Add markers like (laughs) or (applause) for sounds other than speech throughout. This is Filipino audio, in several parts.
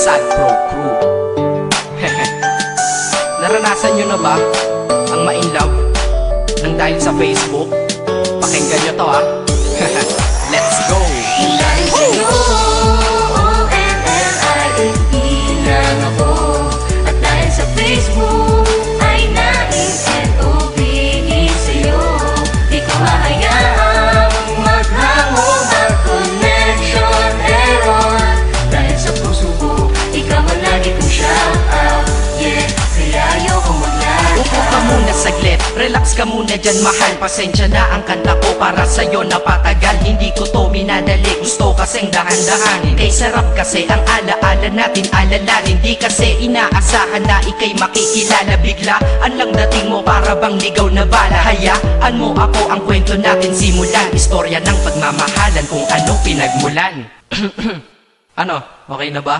Sad Pro Crew (laughs) Naranasan nyo na ba ang ma-inlove ng dahil sa Facebook? Pakinggan nyo to ah relax ka muna dyan mahal. Pasensya na ang kanta ko para sa'yo napatagal. Hindi ko to minadali, gusto kasing dahan-dahanin Kay sarap kasi ang alaala natin. Alalanin Di kasi inaasahan na ikay makikilala. Bigla, ang lang dating mo para bang ligaw na bala. Hayaan mo ako ang kwento natin simulan. Istorya ng pagmamahalan kung ano pinagmulan. (clears throat) Ano, okay na ba?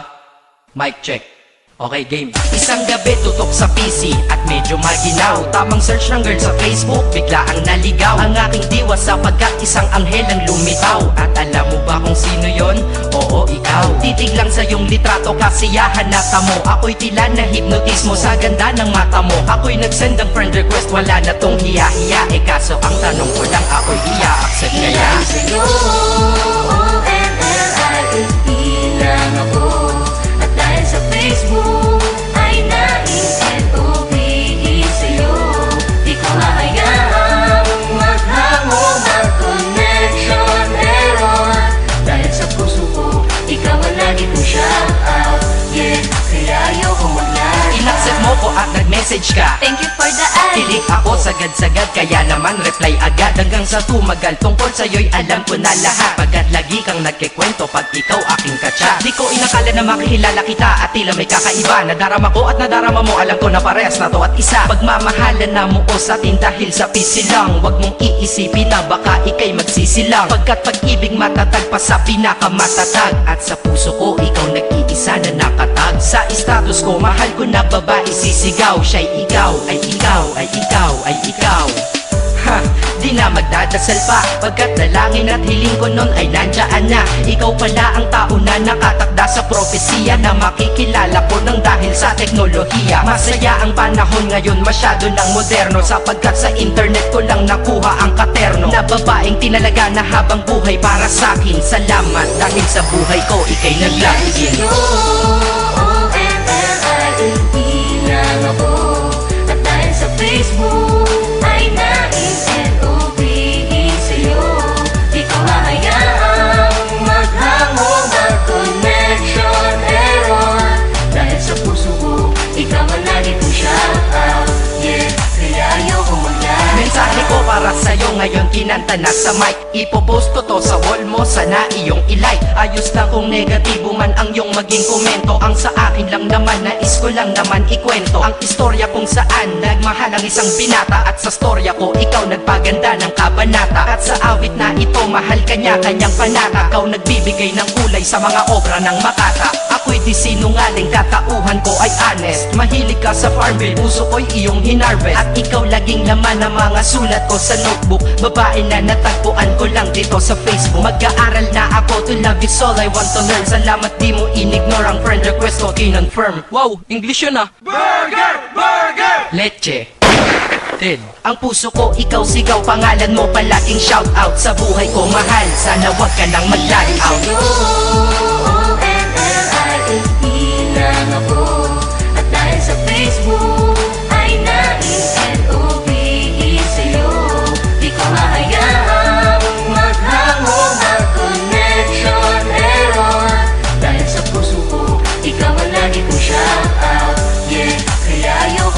Mic check Okay, game. Isang gabi tutok sa PC at medyo maginaw Tamang search ng girl sa Facebook, bigla ang naligaw. Ang aking diwa sapagkat isang anghel ang lumitaw. At alam mo ba kung sino yon? Oo, ikaw. Titig lang sa iyong litrato, kasiyahan na tamo. Ako'y tila na hypnotismo sa ganda ng mata mo. Ako'y nagsend ng friend request, wala na tong hiya-hiya. Eh kaso ang tanong ko lang, ako'y iya-accept kaya lagi kong shout out Yeah, kaya ayoko mag-lag Inaccept mo ko at nag-message ka. Thank you for the ad. Kilig ako sagad-sagad kaya naman reply agad. Hanggang sa tumagal tungkol sa'yo'y alam ko na lahat. Pagkat lagi kang nagkikwento pag ikaw aking katsa Di ko inakala na makikilala kita at tila may kakaiba. Nadarama ko at nadarama mo alam ko na parehas na to at isa. Pagmamahalan na mo ko sa atin dahil sa pisilang Huwag mong iisipin na baka ikay magsisilang. Pagkat pag-ibig matatag pa sa pinakamatatag. At sa puso ko ikaw nag-iisa na nakatag. Sa status ko mahal ko na babae sisigaw Siya'y ikaw, ay ikaw, ay ikaw, ay ikaw. Ha, di na magdadasal pa Pagkat dalangin at hiling ko nun ay nandyaan na. Ikaw pala ang tao na nakatakda sa propesiya Na makikilala ko nang dahil sa teknolohiya. Masaya ang panahon ngayon masyado ng moderno Sapagkat sa internet ko lang nakuha ang katerno. Na babaeng tinalaga na habang buhay para sakin Salamat. Dahil sa buhay ko ikay naglagin sa'yo, O-N-L-I-N-E lang ako kinanta na sa mic. Ipopost ko to sa wall mo, sana iyong ilike Ayos lang kung negatibo man ang iyong maging komento. Ang sa akin lang naman, nais ko lang naman ikwento. Ang istorya kung saan nagmahal ang isang binata. At sa storya ko, ikaw nagpaganda ng kabanata. At sa awit na ito, mahal kanya kanyang panata. Ikaw nagbibigay ng kulay sa mga obra ng makata Ako'y di sinungaling, katauhan ko ay honest. Mahilig ka sa farm bill, puso ko'y iyong hinarvest. At ikaw laging laman ng mga sulat ko sa notebook. Babae na natagpuan ko lang dito sa Facebook. Mag-aaral na ako to love is all I want to learn. Salamat di mo inignore ang friend request ko kinonfirm. Wow, English yun ah. Burger! Burger! Leche. Ted Ang puso ko, ikaw sigaw. Pangalan mo palaging shout out Sa buhay ko mahal. Sana wag ka nang Facebook At dahil sa Facebook Ay nais NOB ECU Di ko mahayaang maghango Ang connection. Error Dahil sa puso ko Ikaw ang lagi kong shoutout. Yeah, kaya yun